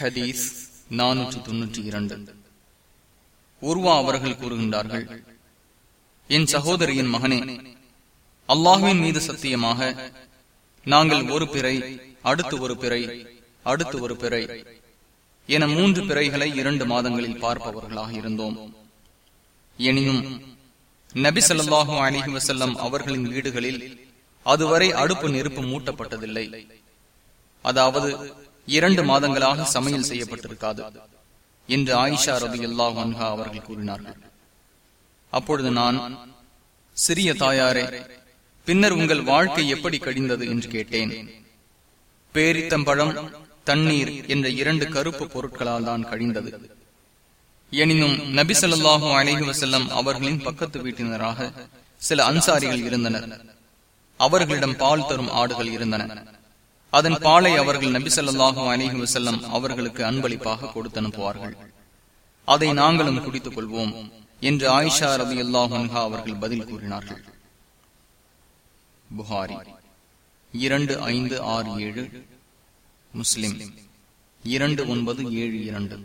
ஹதீஸ் நானூற்றி தொன்னூற்றி இரண்டு. உருவா அவர்கள் கூறுகின்றார்கள் என் சகோதரியின் மகனே அல்லாஹுவின் மீது சத்தியமாக நாங்கள் ஒரு பிறை அடுத்து ஒரு பிறை அடுத்து ஒரு பிறை என மூன்று பிறைகளை இரண்டு மாதங்களில் பார்ப்பவர்களாக இருந்தோம். எனினும் நபி ஸல்லல்லாஹு அலிஹி வசல்லம் அவர்களின் வீடுகளில் அதுவரை அடுப்பு நெருப்பு மூட்டப்பட்டதில்லை. அதாவது இரண்டு மாதங்களாக சமையல் செய்யப்பட்டிருக்காது என்று ஆயிஷா ரபி அல்லாஹ் அவர்கள் கூறினார்கள். அப்பொழுது நான் சிறிய தாயாரே பின்னர் உங்கள் வாழ்க்கை எப்படி கடிந்தது? என்று கேட்டேன். பேரித்தம்பழம் தண்ணீர் என்ற இரண்டு கருப்பு பொருட்களால் தான் கழிந்தது எனினும் நபி சொல்லாஹு அலிஹி வசல்லம் அவர்களின் பக்கத்து வீட்டினராக சில அன்சாரிகள் இருந்தனர். அவர்களிடம் பால் தரும் ஆடுகள் இருந்தன. அதன் பாலை அவர்கள் நபி சொல்லாஹு அலிஹி வசல்லம் அவர்களுக்கு அன்பளிப்பாக கொடுத்து அனுப்புவார்கள். அதை நாங்களும் குடித்துக் கொள்வோம் என்று ஆயிஷா ரவி அல்லாஹா அவர்கள் பதில் கூறினார்கள். புகாரி இரண்டு ஐந்து ஆறு ஏழு முஸ்லிம் இரண்டு ஒன்பது ஏழு இரண்டு.